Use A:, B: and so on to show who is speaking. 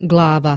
A: glava.